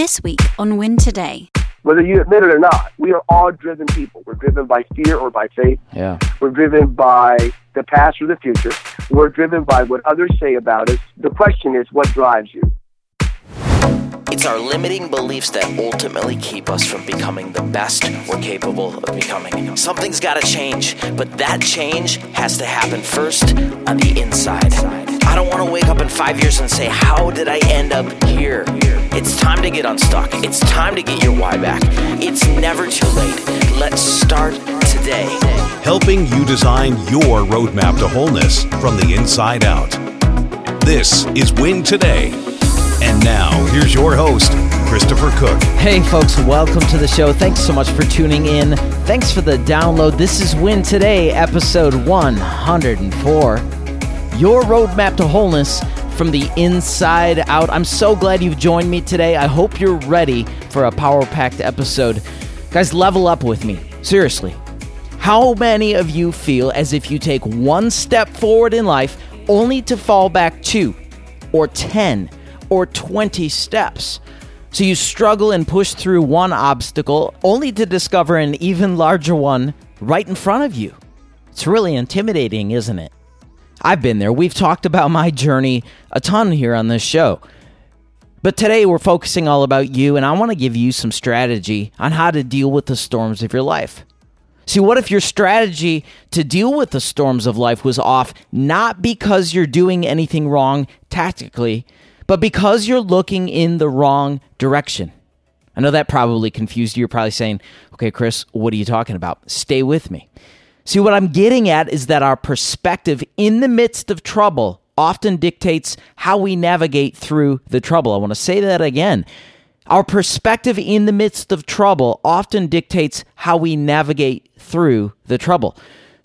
This week on Win Today. Whether you admit it or not, we are all driven people. We're driven by fear or by faith. Yeah. We're driven by the past or the future. We're driven by what others say about us. The question is, what drives you? It's our limiting beliefs that ultimately keep us from becoming the best we're capable of becoming. Something's got to change, but that change has to happen first on the inside. I don't want to wake up in five years and say, How did I end up here? It's time to get unstuck. It's time to get your why back. It's never too late. Let's start today. Helping you design your roadmap to wholeness from the inside out. This is Win Today. And now, here's your host, Christopher Cook. Hey, folks, welcome to the show. Thanks so much for tuning in. Thanks for the download. This is Win Today, episode 104 your roadmap to wholeness from the inside out. I'm so glad you've joined me today. I hope you're ready for a power packed episode. Guys, level up with me. Seriously. How many of you feel as if you take one step forward in life only to fall back two or 10 or 20 steps? So you struggle and push through one obstacle only to discover an even larger one right in front of you. It's really intimidating, isn't it? I've been there. We've talked about my journey a ton here on this show. But today we're focusing all about you, and I want to give you some strategy on how to deal with the storms of your life. See, what if your strategy to deal with the storms of life was off not because you're doing anything wrong tactically, but because you're looking in the wrong direction? I know that probably confused you. You're probably saying, okay, Chris, what are you talking about? Stay with me. See, what I'm getting at is that our perspective in the midst of trouble often dictates how we navigate through the trouble. I want to say that again. Our perspective in the midst of trouble often dictates how we navigate through the trouble.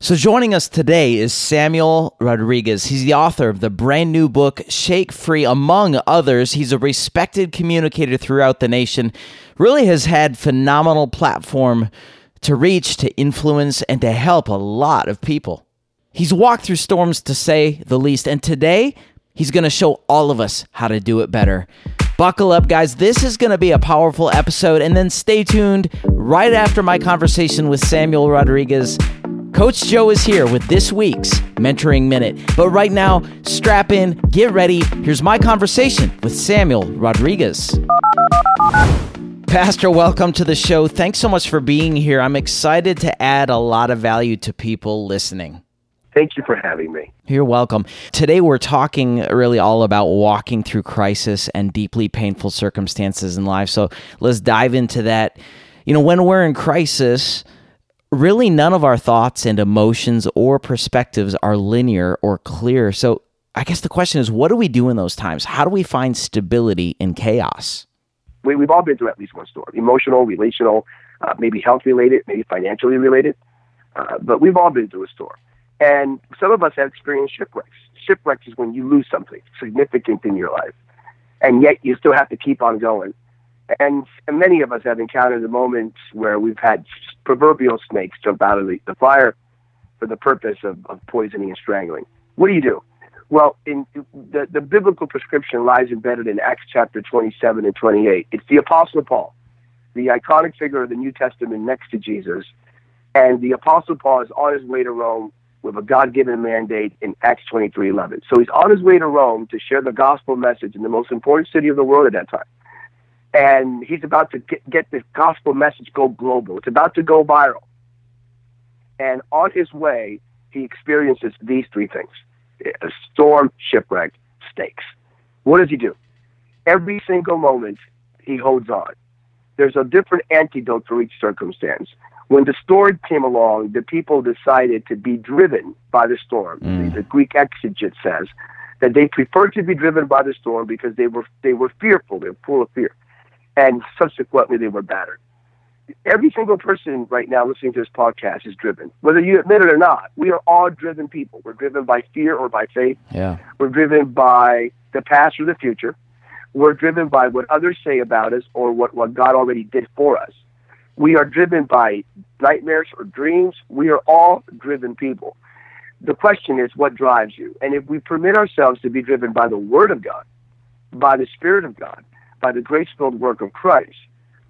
So, joining us today is Samuel Rodriguez. He's the author of the brand new book, Shake Free, among others. He's a respected communicator throughout the nation, really has had phenomenal platform to reach, to influence, and to help a lot of people. He's walked through storms to say the least, and today he's going to show all of us how to do it better. Buckle up, guys. This is going to be a powerful episode, and then stay tuned right after my conversation with Samuel Rodriguez. Coach Joe is here with this week's Mentoring Minute. But right now, strap in, get ready. Here's my conversation with Samuel Rodriguez. Pastor, welcome to the show. Thanks so much for being here. I'm excited to add a lot of value to people listening. Thank you for having me. You're welcome. Today, we're talking really all about walking through crisis and deeply painful circumstances in life. So let's dive into that. You know, when we're in crisis, really none of our thoughts and emotions or perspectives are linear or clear. So I guess the question is what do we do in those times? How do we find stability in chaos? We, we've all been through at least one storm emotional, relational, uh, maybe health related, maybe financially related. Uh, but we've all been through a storm. And some of us have experienced shipwrecks. Shipwrecks is when you lose something significant in your life, and yet you still have to keep on going. And, and many of us have encountered the moments where we've had proverbial snakes jump out of the, the fire for the purpose of, of poisoning and strangling. What do you do? Well, in the, the biblical prescription lies embedded in Acts chapter 27 and 28. It's the Apostle Paul, the iconic figure of the New Testament next to Jesus. And the Apostle Paul is on his way to Rome with a God given mandate in Acts 23 11. So he's on his way to Rome to share the gospel message in the most important city of the world at that time. And he's about to get, get the gospel message go global. It's about to go viral. And on his way, he experiences these three things storm, shipwreck, stakes. What does he do? Every single moment he holds on. There's a different antidote for each circumstance. When the storm came along, the people decided to be driven by the storm. Mm. The, the Greek exegete says that they preferred to be driven by the storm because they were they were fearful, they were full of fear, and subsequently they were battered every single person right now listening to this podcast is driven, whether you admit it or not. We are all driven people. We're driven by fear or by faith. Yeah. We're driven by the past or the future. We're driven by what others say about us or what, what God already did for us. We are driven by nightmares or dreams. We are all driven people. The question is, what drives you? And if we permit ourselves to be driven by the Word of God, by the Spirit of God, by the grace filled work of Christ,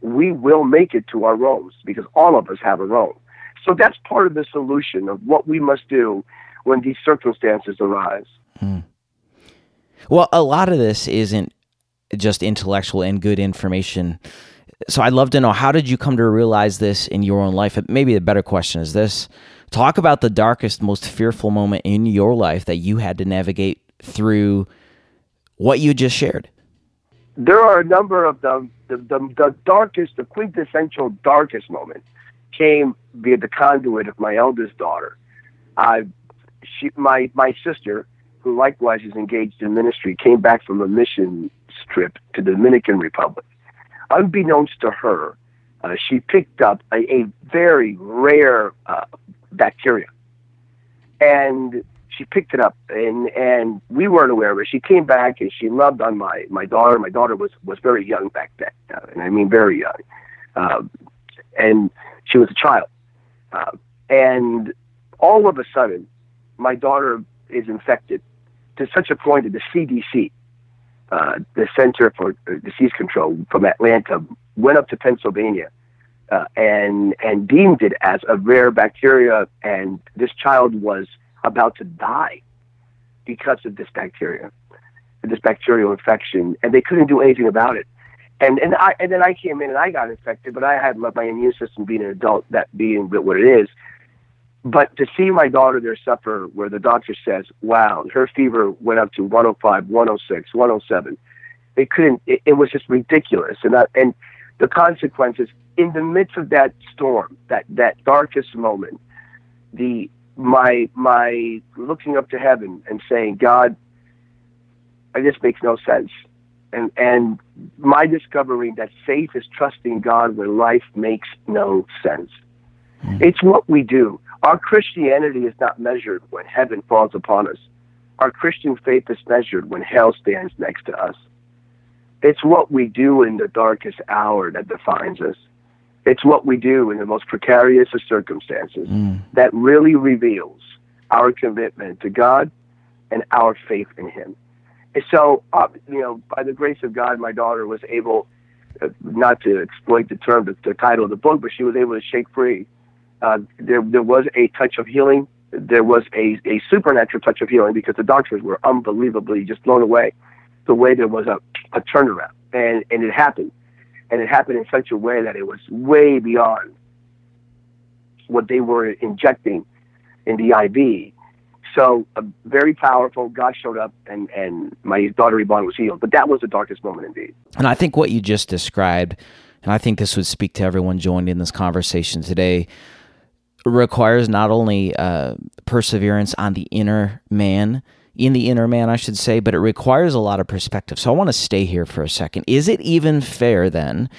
we will make it to our roles because all of us have a role. So that's part of the solution of what we must do when these circumstances arise. Hmm. Well, a lot of this isn't just intellectual and good information. So I'd love to know how did you come to realize this in your own life? Maybe the better question is this Talk about the darkest, most fearful moment in your life that you had to navigate through what you just shared. There are a number of them. The, the, the darkest, the quintessential darkest moment came via the conduit of my eldest daughter. I, she, my, my sister, who likewise is engaged in ministry, came back from a mission trip to the Dominican Republic. Unbeknownst to her, uh, she picked up a, a very rare uh, bacteria. And she picked it up and and we weren't aware of it. She came back and she loved on my my daughter. My daughter was was very young back then, uh, and I mean very young, uh, and she was a child. Uh, and all of a sudden, my daughter is infected to such a point that the CDC, uh, the Center for Disease Control from Atlanta, went up to Pennsylvania uh, and and deemed it as a rare bacteria, and this child was about to die because of this bacteria, this bacterial infection, and they couldn't do anything about it. And and I and then I came in and I got infected, but I had my immune system being an adult, that being what it is. But to see my daughter there suffer, where the doctor says, "Wow, her fever went up to 105, 106, 107," they couldn't. It, it was just ridiculous, and I, and the consequences in the midst of that storm, that that darkest moment, the my my looking up to heaven and saying, God, this makes no sense. And and my discovering that faith is trusting God when life makes no sense. Mm. It's what we do. Our Christianity is not measured when heaven falls upon us. Our Christian faith is measured when hell stands next to us. It's what we do in the darkest hour that defines us. It's what we do in the most precarious of circumstances mm. that really reveals our commitment to God and our faith in Him. And so, uh, you know, by the grace of God, my daughter was able, uh, not to exploit the term, the, the, title of the book, but she was able to shake free. Uh, there, there was a touch of healing. There was a, a supernatural touch of healing because the doctors were unbelievably just blown away the way there was a, a turnaround. And, and it happened and it happened in such a way that it was way beyond what they were injecting in the IV. So a very powerful. God showed up, and and my daughter Yvonne was healed. But that was the darkest moment indeed. And I think what you just described, and I think this would speak to everyone joined in this conversation today, requires not only uh, perseverance on the inner man in the inner man, I should say, but it requires a lot of perspective. So I want to stay here for a second. Is it even fair then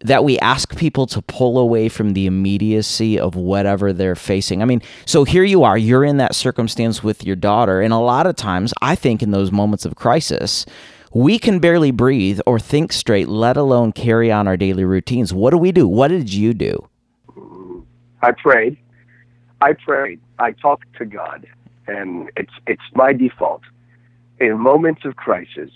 that we ask people to pull away from the immediacy of whatever they're facing? I mean, so here you are, you're in that circumstance with your daughter. And a lot of times, I think in those moments of crisis, we can barely breathe or think straight, let alone carry on our daily routines. What do we do? What did you do? I prayed. I prayed. I talked to God and it's it's my default. In moments of crisis,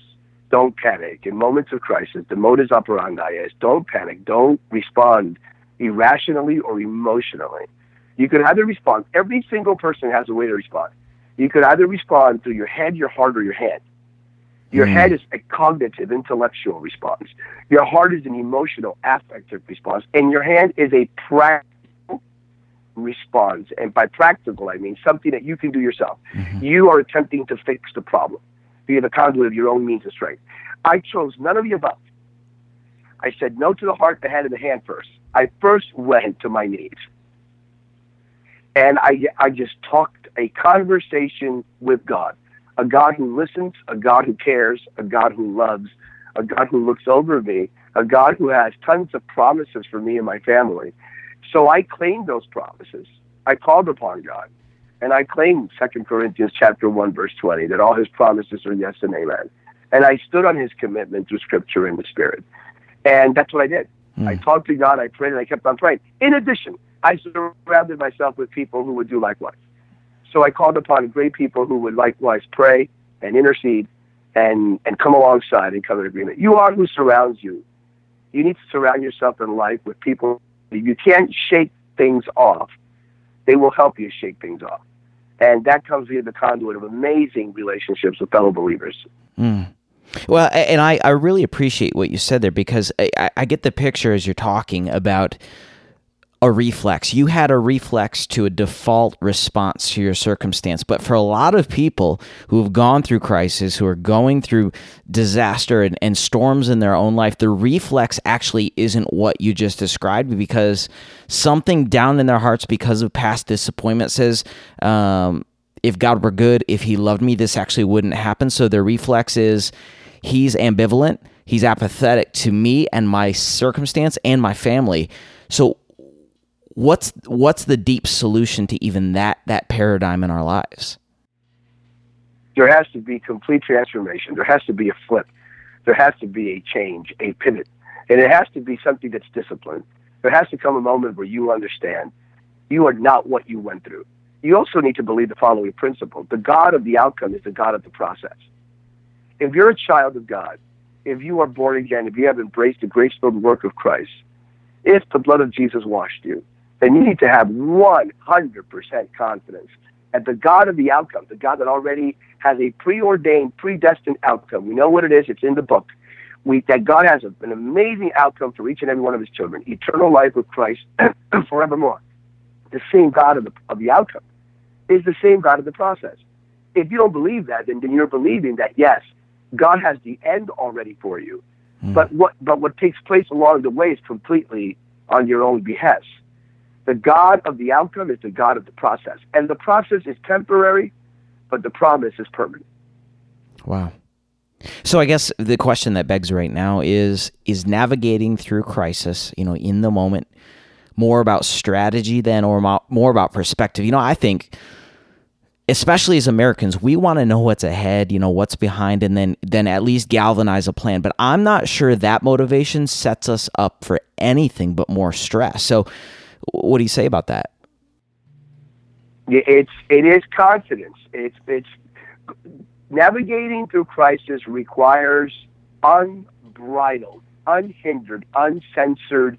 don't panic. In moments of crisis, the modus operandi is don't panic, don't respond irrationally or emotionally. You can either respond. Every single person has a way to respond. You could either respond through your head, your heart, or your hand. Your mm. head is a cognitive, intellectual response. Your heart is an emotional, affective response, and your hand is a practical responds. And by practical, I mean something that you can do yourself. Mm-hmm. You are attempting to fix the problem via the conduit of your own means of strength. I chose none of the above. I said no to the heart, the head, and the hand first. I first went to my knees. And I, I just talked a conversation with God, a God who listens, a God who cares, a God who loves, a God who looks over me, a God who has tons of promises for me and my family, so I claimed those promises. I called upon God. And I claimed Second Corinthians chapter 1, verse 20, that all his promises are yes and amen. And I stood on his commitment through scripture and the spirit. And that's what I did. Mm. I talked to God, I prayed, and I kept on praying. In addition, I surrounded myself with people who would do likewise. So I called upon great people who would likewise pray and intercede and and come alongside and come in agreement. You are who surrounds you. You need to surround yourself in life with people. You can't shake things off. They will help you shake things off, and that comes via the conduit of amazing relationships with fellow believers. Mm. Well, and I, I really appreciate what you said there because I, I get the picture as you're talking about a reflex. You had a reflex to a default response to your circumstance. But for a lot of people who have gone through crisis, who are going through disaster and, and storms in their own life, the reflex actually isn't what you just described because something down in their hearts because of past disappointment says, um, if God were good, if He loved me, this actually wouldn't happen. So their reflex is He's ambivalent, He's apathetic to me and my circumstance and my family. So what's what's the deep solution to even that that paradigm in our lives? There has to be complete transformation. There has to be a flip. There has to be a change, a pivot, and it has to be something that's disciplined. There has to come a moment where you understand you are not what you went through. You also need to believe the following principle: the God of the outcome is the God of the process. If you're a child of God, if you are born again, if you have embraced the grace-filled work of Christ, if the blood of Jesus washed you, then you need to have 100% confidence that the God of the outcome, the God that already has a preordained, predestined outcome, we know what it is, it's in the book, we, that God has a, an amazing outcome for each and every one of his children, eternal life with Christ forevermore. The same God of the, of the outcome is the same God of the process. If you don't believe that, then, then you're believing that, yes, God has the end already for you. Mm. But what but what takes place along the way is completely on your own behest. The God of the outcome is the God of the process. And the process is temporary, but the promise is permanent. Wow. So I guess the question that begs right now is is navigating through crisis, you know, in the moment more about strategy than or more about perspective. You know, I think especially as Americans, we want to know what's ahead, you know, what's behind and then then at least galvanize a plan. But I'm not sure that motivation sets us up for anything but more stress. So what do you say about that? It's it is confidence. It's it's navigating through crisis requires unbridled, unhindered, uncensored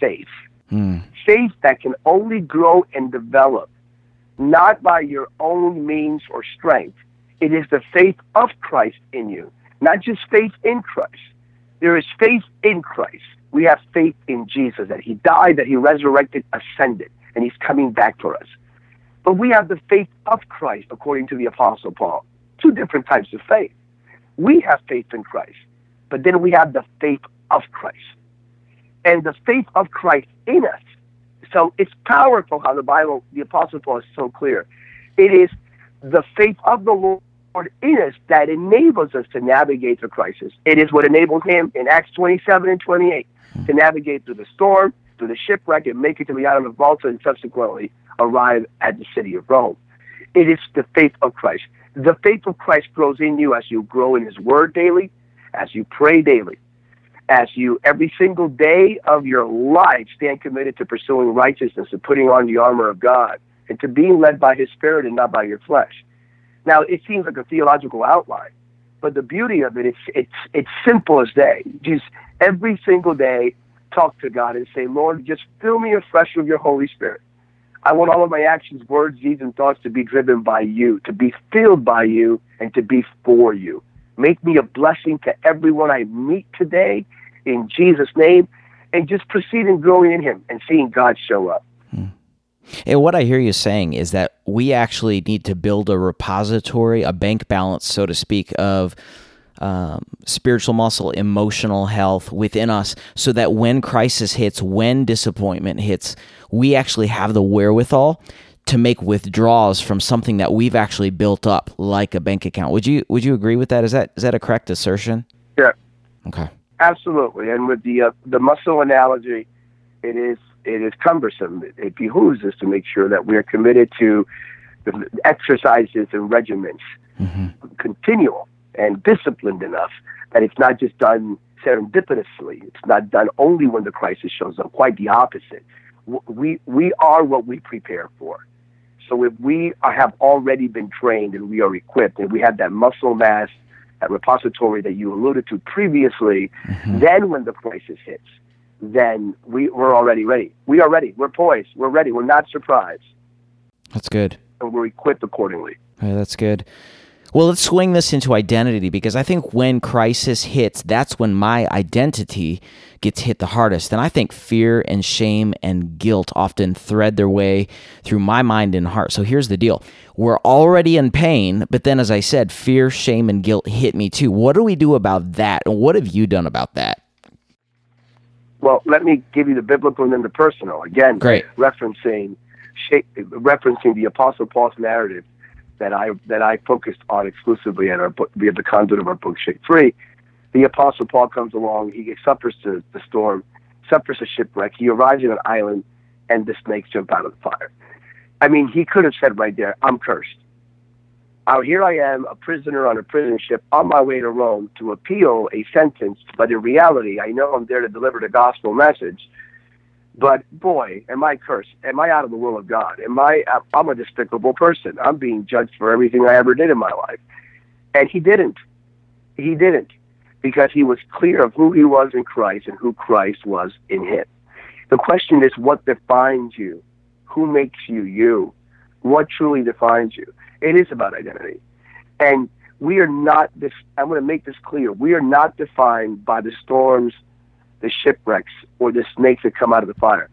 faith. Hmm. Faith that can only grow and develop not by your own means or strength. It is the faith of Christ in you, not just faith in Christ. There is faith in Christ we have faith in Jesus that he died, that he resurrected, ascended, and he's coming back for us. But we have the faith of Christ, according to the Apostle Paul. Two different types of faith. We have faith in Christ, but then we have the faith of Christ. And the faith of Christ in us. So it's powerful how the Bible, the Apostle Paul is so clear. It is the faith of the Lord in us that enables us to navigate the crisis. It is what enabled him in Acts 27 and 28 to navigate through the storm, through the shipwreck, and make it to the island of Malta and subsequently arrive at the city of Rome. It is the faith of Christ. The faith of Christ grows in you as you grow in his word daily, as you pray daily, as you every single day of your life stand committed to pursuing righteousness and putting on the armor of God and to being led by his spirit and not by your flesh. Now, it seems like a theological outline, but the beauty of it, it's, it's, it's simple as day. Just every single day, talk to God and say, Lord, just fill me afresh with your Holy Spirit. I want all of my actions, words, deeds, and thoughts to be driven by you, to be filled by you, and to be for you. Make me a blessing to everyone I meet today in Jesus' name, and just proceed in growing in Him and seeing God show up. And what I hear you saying is that we actually need to build a repository, a bank balance, so to speak, of um, spiritual muscle, emotional health within us, so that when crisis hits, when disappointment hits, we actually have the wherewithal to make withdrawals from something that we've actually built up, like a bank account. Would you Would you agree with that? Is that is that a correct assertion? Yeah. Okay. Absolutely. And with the uh, the muscle analogy, it is it is cumbersome. It, it behooves us to make sure that we are committed to the exercises and regimens, mm-hmm. continual and disciplined enough that it's not just done serendipitously. It's not done only when the crisis shows up. Quite the opposite. We we are what we prepare for. So if we are, have already been trained and we are equipped and we have that muscle mass that repository that you alluded to previously, mm-hmm. then when the crisis hits, then we, we're already ready. We are ready. We're poised. We're ready. We're not surprised. That's good. And we're equipped accordingly. Yeah, that's good. Well, let's swing this into identity because I think when crisis hits, that's when my identity gets hit the hardest. And I think fear and shame and guilt often thread their way through my mind and heart. So here's the deal we're already in pain, but then, as I said, fear, shame, and guilt hit me too. What do we do about that? And what have you done about that? Well, let me give you the biblical and then the personal. Again, Great. referencing referencing the Apostle Paul's narrative that I that I focused on exclusively in our book via the conduit of our book Shake Free. The Apostle Paul comes along. He suffers the, the storm, suffers a shipwreck. He arrives in an island, and the snakes jump out of the fire. I mean, he could have said right there, "I'm cursed." Out here I am, a prisoner on a prison ship, on my way to Rome to appeal a sentence. But in reality, I know I'm there to deliver the gospel message but boy, am I cursed? Am I out of the will of God? Am I? I'm a despicable person. I'm being judged for everything I ever did in my life. And he didn't. He didn't, because he was clear of who he was in Christ and who Christ was in him. The question is, what defines you? Who makes you you? What truly defines you? It is about identity, and we are not. This. I'm going to make this clear. We are not defined by the storms the shipwrecks or the snakes that come out of the fire.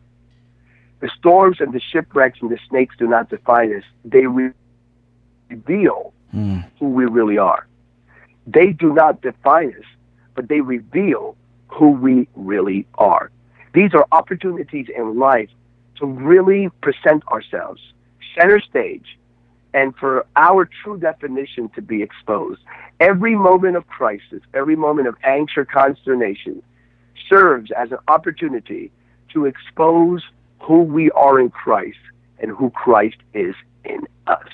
The storms and the shipwrecks and the snakes do not define us. They reveal mm. who we really are. They do not define us, but they reveal who we really are. These are opportunities in life to really present ourselves center stage and for our true definition to be exposed. Every moment of crisis, every moment of angst or consternation, serves as an opportunity to expose who we are in Christ and who Christ is in us.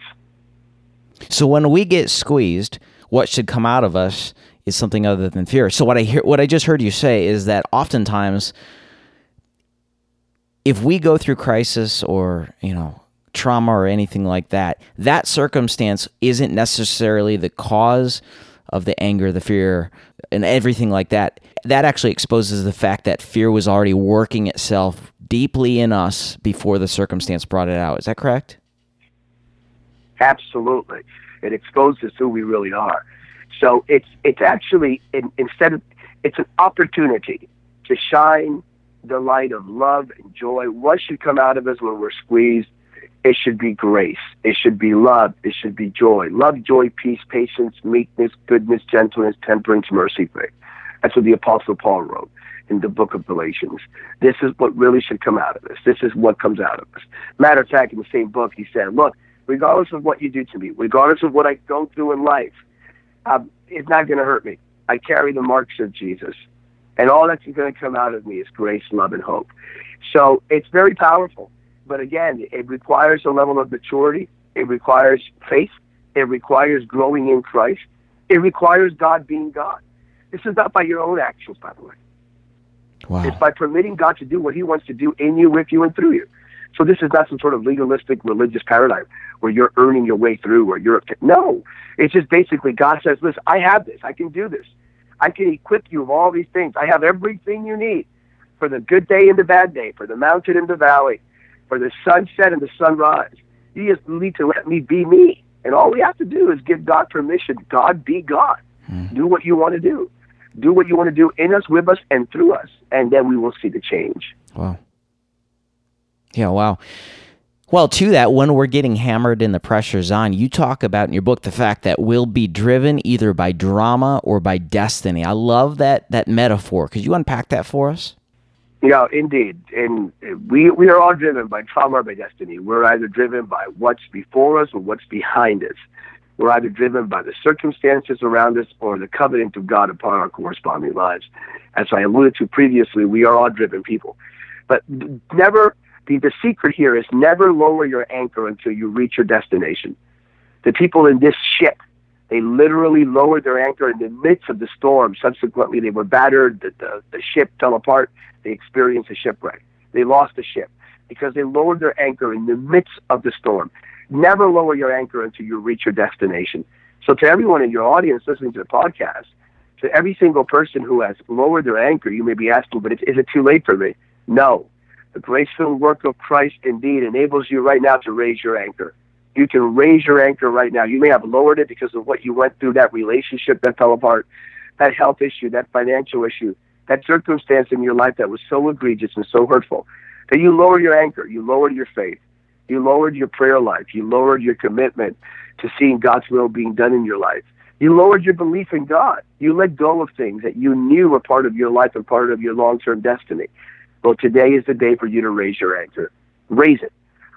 So when we get squeezed, what should come out of us is something other than fear. So what I hear what I just heard you say is that oftentimes if we go through crisis or, you know, trauma or anything like that, that circumstance isn't necessarily the cause of the anger, the fear, and everything like that, that actually exposes the fact that fear was already working itself deeply in us before the circumstance brought it out. Is that correct? Absolutely. It exposes who we really are. So it's it's actually in, instead of it's an opportunity to shine the light of love and joy. What should come out of us when we're squeezed it should be grace. It should be love. It should be joy. Love, joy, peace, patience, meekness, goodness, gentleness, temperance, mercy, faith. That's what the Apostle Paul wrote in the book of Galatians. This is what really should come out of this. This is what comes out of us. Matter of fact, in the same book, he said, Look, regardless of what you do to me, regardless of what I go through in life, um, it's not going to hurt me. I carry the marks of Jesus. And all that's going to come out of me is grace, love, and hope. So it's very powerful. But again, it requires a level of maturity. It requires faith. It requires growing in Christ. It requires God being God. This is not by your own actions, by the way. Wow. It's by permitting God to do what He wants to do in you, with you, and through you. So this is not some sort of legalistic religious paradigm where you're earning your way through or you're no. It's just basically God says, "Listen, I have this. I can do this. I can equip you of all these things. I have everything you need for the good day and the bad day, for the mountain and the valley, for the sunset and the sunrise. You just need to let me be me. And all we have to do is give God permission. God be God. Mm. Do what you want to do. Do what you want to do in us, with us, and through us. And then we will see the change. Wow. Yeah, wow. Well, to that, when we're getting hammered and the pressure's on, you talk about in your book the fact that we'll be driven either by drama or by destiny. I love that that metaphor. Could you unpack that for us? Yeah, indeed. And we, we are all driven by trauma or by destiny. We're either driven by what's before us or what's behind us. We're either driven by the circumstances around us or the covenant of God upon our corresponding lives. As I alluded to previously, we are all driven people. But never, the, the secret here is never lower your anchor until you reach your destination. The people in this ship they literally lowered their anchor in the midst of the storm. Subsequently, they were battered. The, the, the ship fell apart. They experienced a shipwreck. They lost the ship because they lowered their anchor in the midst of the storm. Never lower your anchor until you reach your destination. So to everyone in your audience listening to the podcast, to every single person who has lowered their anchor, you may be asking, but is it too late for me? No. The grace-filled work of Christ indeed enables you right now to raise your anchor. You can raise your anchor right now. You may have lowered it because of what you went through, that relationship that fell apart, that health issue, that financial issue, that circumstance in your life that was so egregious and so hurtful that you lowered your anchor, you lowered your faith, you lowered your prayer life, you lowered your commitment to seeing God's will being done in your life. You lowered your belief in God. You let go of things that you knew were part of your life and part of your long term destiny. Well, today is the day for you to raise your anchor. Raise it.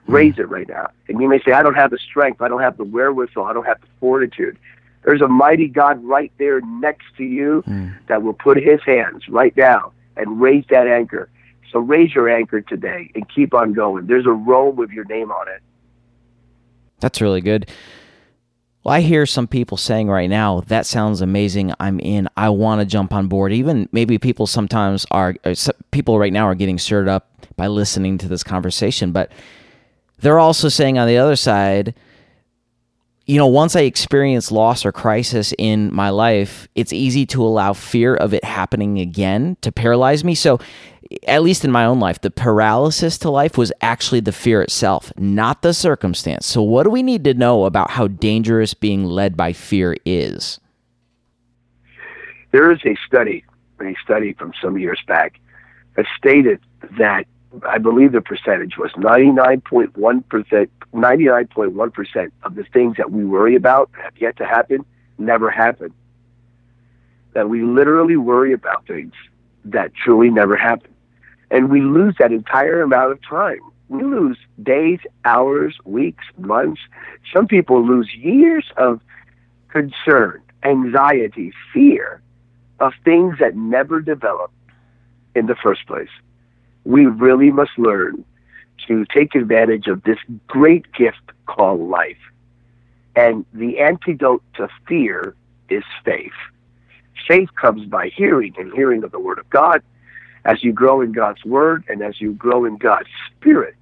Raise it right now. And you may say, I don't have the strength. I don't have the wherewithal. I don't have the fortitude. There's a mighty God right there next to you mm. that will put his hands right now and raise that anchor. So raise your anchor today and keep on going. There's a robe with your name on it. That's really good. Well, I hear some people saying right now, that sounds amazing. I'm in. I want to jump on board. Even maybe people sometimes are, uh, people right now are getting stirred up by listening to this conversation, but they're also saying on the other side, you know, once I experience loss or crisis in my life, it's easy to allow fear of it happening again to paralyze me. So, at least in my own life, the paralysis to life was actually the fear itself, not the circumstance. So, what do we need to know about how dangerous being led by fear is? There is a study, a study from some years back, that stated that I believe the percentage was 99.1%, 99.1% of the things that we worry about have yet to happen, never happen. That we literally worry about things that truly never happen. And we lose that entire amount of time. We lose days, hours, weeks, months. Some people lose years of concern, anxiety, fear of things that never developed in the first place we really must learn to take advantage of this great gift called life. And the antidote to fear is faith. Faith comes by hearing and hearing of the Word of God. As you grow in God's Word and as you grow in God's Spirit,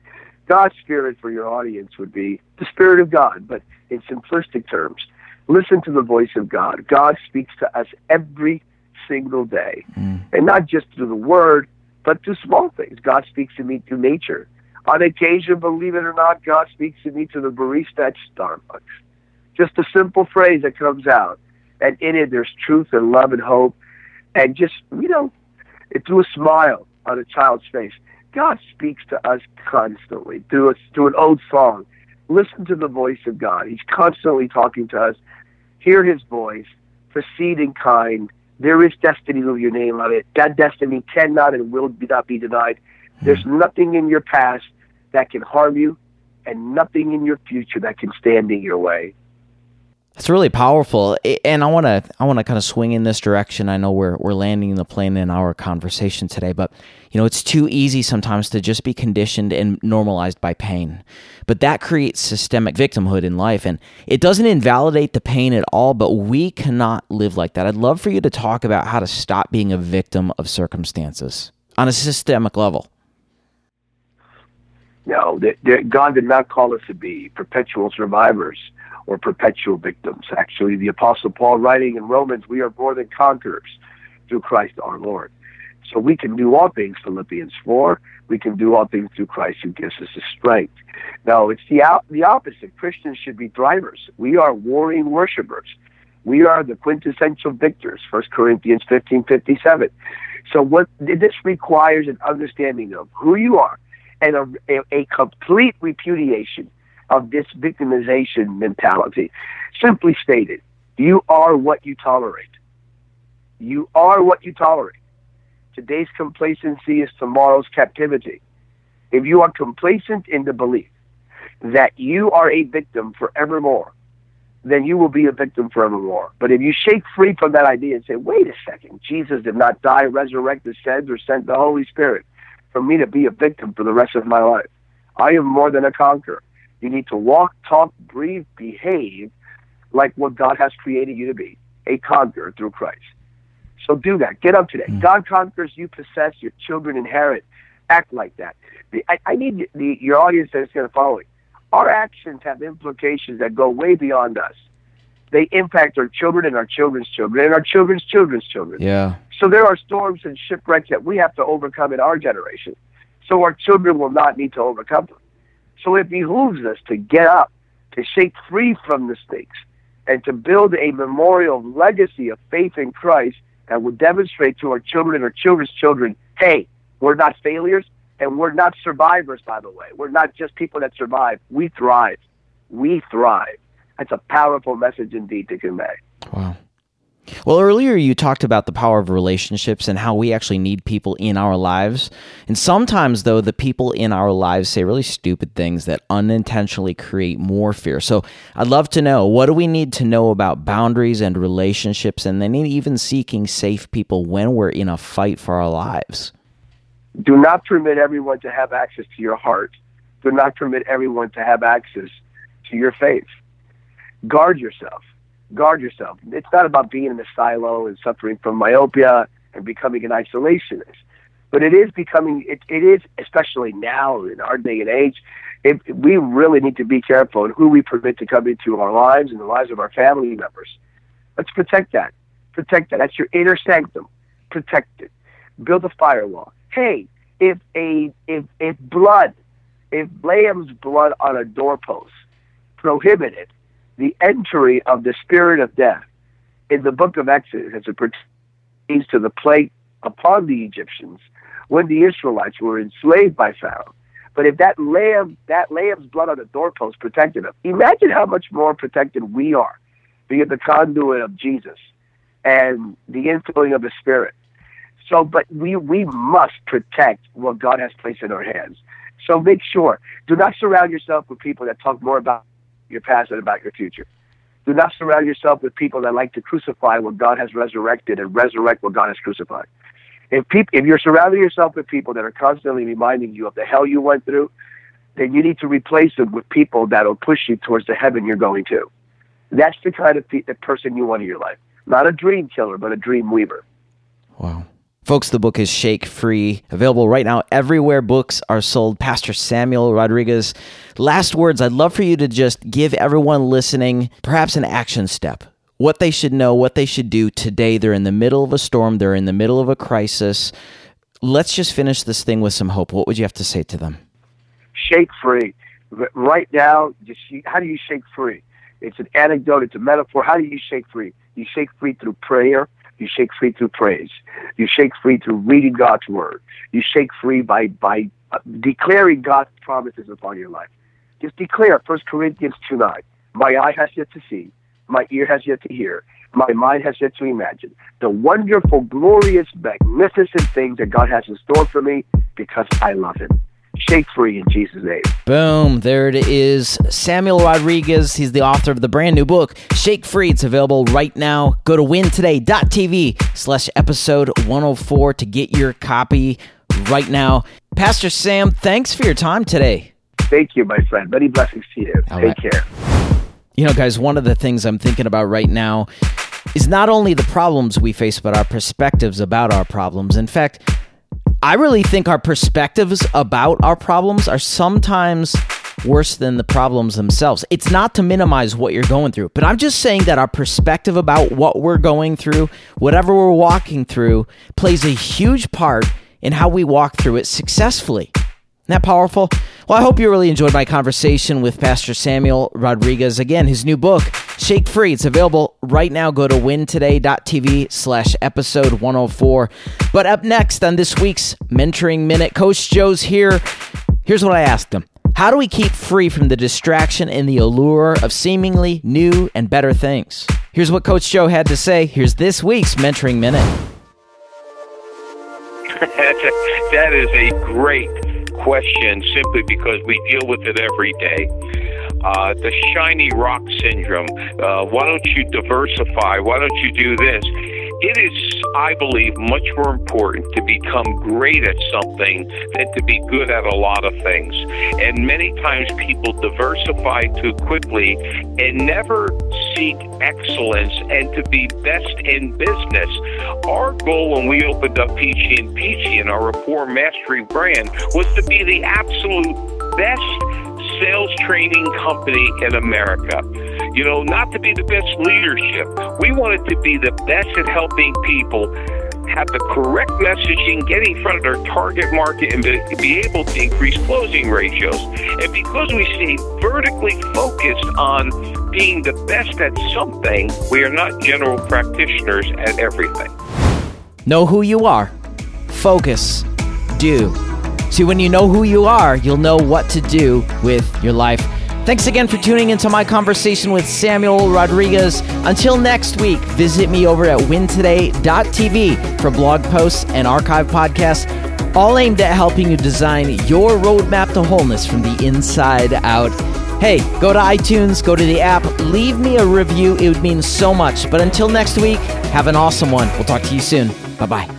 God's Spirit for your audience would be the Spirit of God, but in simplistic terms. Listen to the voice of God. God speaks to us every single day, mm. and not just through the Word, but to small things. God speaks to me through nature. On occasion, believe it or not, God speaks to me to the barista at Starbucks. Just a simple phrase that comes out. And in it, there's truth and love and hope. And just, you know, it threw a smile on a child's face. God speaks to us constantly through, a, through an old song. Listen to the voice of God. He's constantly talking to us. Hear his voice. Proceed in kind. There is destiny with your name on it. That destiny cannot and will not be denied. There's hmm. nothing in your past that can harm you, and nothing in your future that can stand in your way. It's really powerful, and I want to I want to kind of swing in this direction. I know we're we're landing the plane in our conversation today, but you know it's too easy sometimes to just be conditioned and normalized by pain. But that creates systemic victimhood in life, and it doesn't invalidate the pain at all. But we cannot live like that. I'd love for you to talk about how to stop being a victim of circumstances on a systemic level. No, God did not call us to be perpetual survivors or perpetual victims. Actually, the Apostle Paul writing in Romans, we are more than conquerors through Christ our Lord. So we can do all things, Philippians 4. We can do all things through Christ who gives us the strength. No, it's the, the opposite. Christians should be thrivers. We are warring worshipers. We are the quintessential victors, 1 Corinthians 15, 57. So what this requires an understanding of who you are and a, a, a complete repudiation of this victimization mentality. Simply stated, you are what you tolerate. You are what you tolerate. Today's complacency is tomorrow's captivity. If you are complacent in the belief that you are a victim forevermore, then you will be a victim forevermore. But if you shake free from that idea and say, wait a second, Jesus did not die, resurrect, ascend, or sent the Holy Spirit for me to be a victim for the rest of my life. I am more than a conqueror. You need to walk, talk, breathe, behave like what God has created you to be a conqueror through Christ. So do that. Get up today. Mm. God conquers, you possess, your children inherit. Act like that. I, I need the, your audience that's going to the following. Our actions have implications that go way beyond us. they impact our children and our children's children and our children's children's children. Yeah. So there are storms and shipwrecks that we have to overcome in our generation. So our children will not need to overcome them. So it behooves us to get up, to shake free from the stakes, and to build a memorial legacy of faith in Christ that will demonstrate to our children and our children's children, hey, we're not failures and we're not survivors, by the way. We're not just people that survive. We thrive. We thrive. That's a powerful message indeed to convey. Wow. Well, earlier you talked about the power of relationships and how we actually need people in our lives. And sometimes, though, the people in our lives say really stupid things that unintentionally create more fear. So I'd love to know what do we need to know about boundaries and relationships and then even seeking safe people when we're in a fight for our lives? Do not permit everyone to have access to your heart. Do not permit everyone to have access to your faith. Guard yourself guard yourself. It's not about being in a silo and suffering from myopia and becoming an isolationist, but it is becoming. It, it is especially now in our day and age. It, we really need to be careful in who we permit to come into our lives and the lives of our family members. Let's protect that. Protect that. That's your inner sanctum. Protect it. Build a firewall. Hey, if a if if blood, if lamb's blood on a doorpost prohibited the entry of the spirit of death in the book of Exodus as it pertains to the plague upon the Egyptians when the Israelites were enslaved by Pharaoh. But if that lamb, that lamb's blood on the doorpost protected them, imagine how much more protected we are, being the conduit of Jesus and the infilling of the Spirit. So, but we we must protect what God has placed in our hands. So make sure. Do not surround yourself with people that talk more about your past and about your future. Do not surround yourself with people that like to crucify what God has resurrected and resurrect what God has crucified. If people, if you're surrounding yourself with people that are constantly reminding you of the hell you went through, then you need to replace them with people that will push you towards the heaven you're going to. That's the kind of pe- the person you want in your life. Not a dream killer, but a dream weaver. Wow. Folks, the book is Shake Free, available right now everywhere books are sold. Pastor Samuel Rodriguez, last words. I'd love for you to just give everyone listening perhaps an action step. What they should know, what they should do today. They're in the middle of a storm, they're in the middle of a crisis. Let's just finish this thing with some hope. What would you have to say to them? Shake free. Right now, how do you shake free? It's an anecdote, it's a metaphor. How do you shake free? You shake free through prayer you shake free through praise. You shake free through reading God's word. You shake free by by uh, declaring God's promises upon your life. Just declare First Corinthians two nine. My eye has yet to see, my ear has yet to hear, my mind has yet to imagine the wonderful, glorious, magnificent things that God has in store for me because I love Him shake free in Jesus' name. Boom. There it is. Samuel Rodriguez. He's the author of the brand new book, Shake Free. It's available right now. Go to wintoday.tv slash episode 104 to get your copy right now. Pastor Sam, thanks for your time today. Thank you, my friend. Many blessings to you. All Take right. care. You know, guys, one of the things I'm thinking about right now is not only the problems we face, but our perspectives about our problems. In fact, I really think our perspectives about our problems are sometimes worse than the problems themselves. It's not to minimize what you're going through, but I'm just saying that our perspective about what we're going through, whatever we're walking through, plays a huge part in how we walk through it successfully. Isn't that powerful? Well, I hope you really enjoyed my conversation with Pastor Samuel Rodriguez. Again, his new book, Shake Free, it's available right now. Go to wintoday.tv slash episode 104. But up next on this week's Mentoring Minute, Coach Joe's here. Here's what I asked him. How do we keep free from the distraction and the allure of seemingly new and better things? Here's what Coach Joe had to say. Here's this week's Mentoring Minute. that is a great question simply because we deal with it every day. Uh, the shiny rock syndrome. Uh, why don't you diversify? Why don't you do this? It is, I believe, much more important to become great at something than to be good at a lot of things. And many times people diversify too quickly and never seek excellence and to be best in business. Our goal when we opened up Pici and Pici and our rapport mastery brand was to be the absolute best sales training company in America. You know, not to be the best leadership. We wanted to be the best at helping people have the correct messaging, get in front of their target market, and be, able to increase closing ratios. And because we stay vertically focused on being the best at something, we are not general practitioners at everything. Know who you are. Focus. Do. See, when you know who you are, you'll know what to do with your life. Thanks again for tuning into my conversation with Samuel Rodriguez. Until next week, visit me over at wintoday.tv for blog posts and archive podcasts, all aimed at helping you design your roadmap to wholeness from the inside out. Hey, go to iTunes, go to the app, leave me a review. It would mean so much. But until next week, have an awesome one. We'll talk to you soon. Bye bye.